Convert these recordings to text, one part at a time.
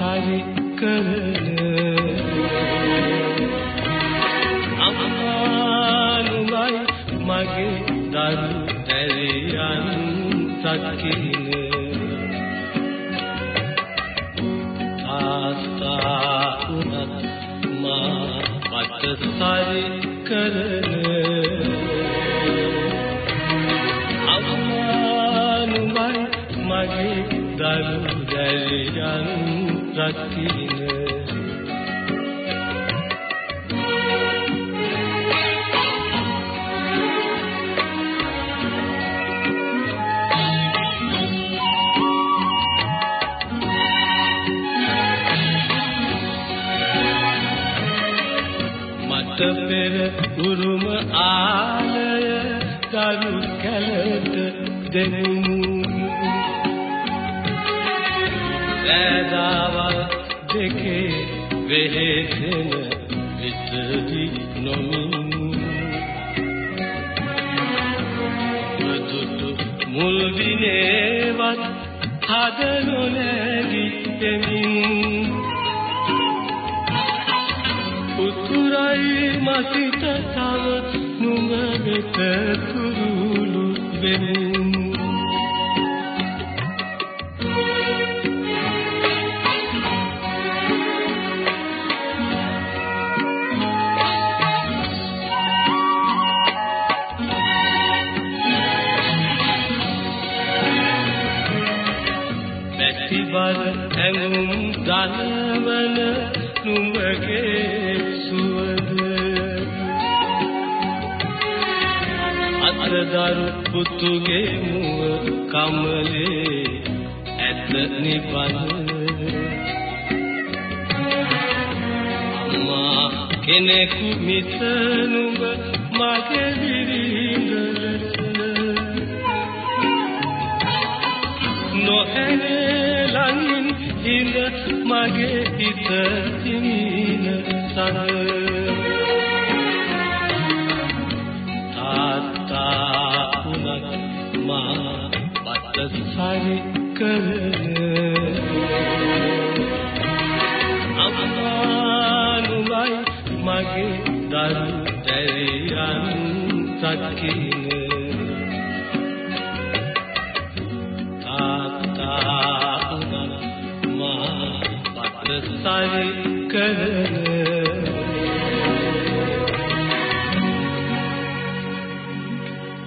කරන අම්මානුමයි මගේ දරු දැරියන් සකින ආස්තා උනත් මා පතසරි කරන අම්මානුමයි මගේ දරු දැරියන් සකින මට පෙර උරුම ආලය දරු කැලට දෙමු රැදාවල් දෙකේ වෙහෙසෙන විතරි නොමින් දුතු මුල් දිනේවත් හදනු නැගි දෙමින් උතුරයි මසිත තව නුඹ වෙත කුරුළු වෙමින් බැතිබර ඇඟුම් දනවන නුඹගේ සුවඳ. අතදරු පුතුගේ මුව කමලේ ඇත නිබන අම්මා කෙනෙකු මිස නුඹ මගේ විරිඳ ලෙස නොඇනේ ළඟින් ඉඳ මගේ හිත තිමින සර තාත්තා උනත් මා පත සරි කරන. අම්මානුමයි මගේ දරු දැරියන් සකින. සරි කරන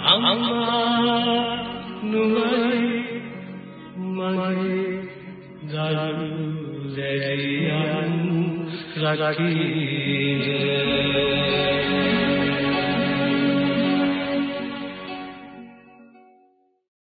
අම්මා නුවයි මගේ දරු දැරියන් රකින